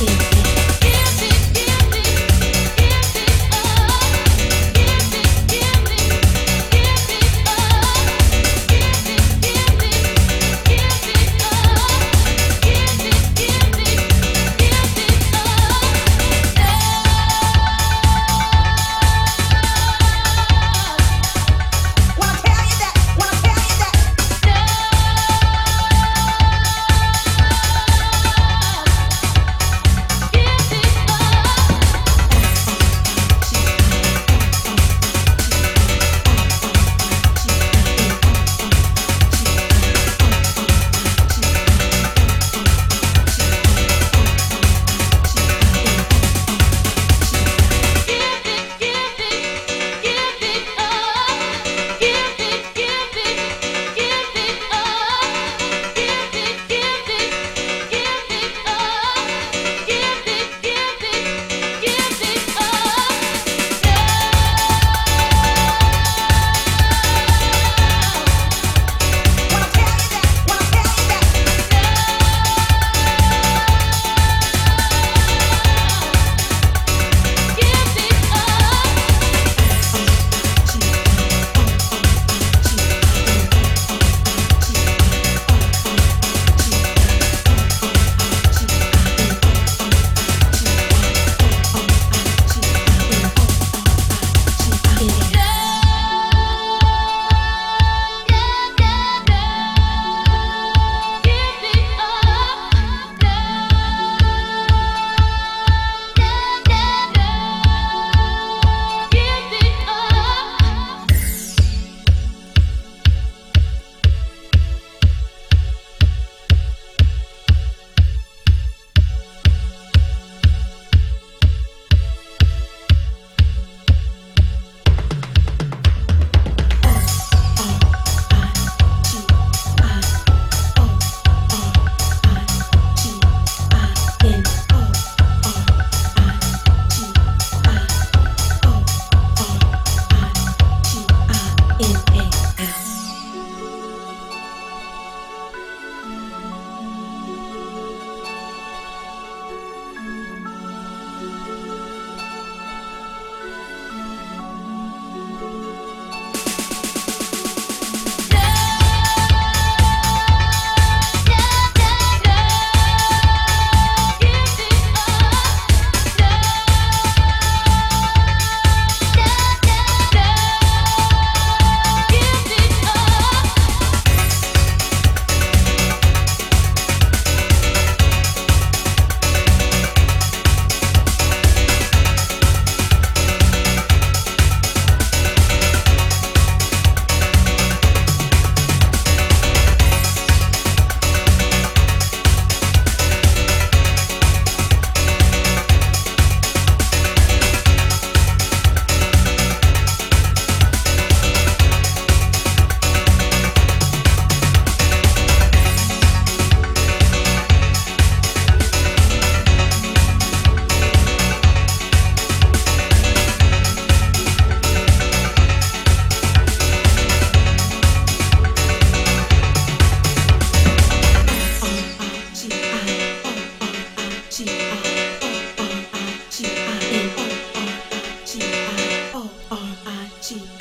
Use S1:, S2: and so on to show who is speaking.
S1: City. O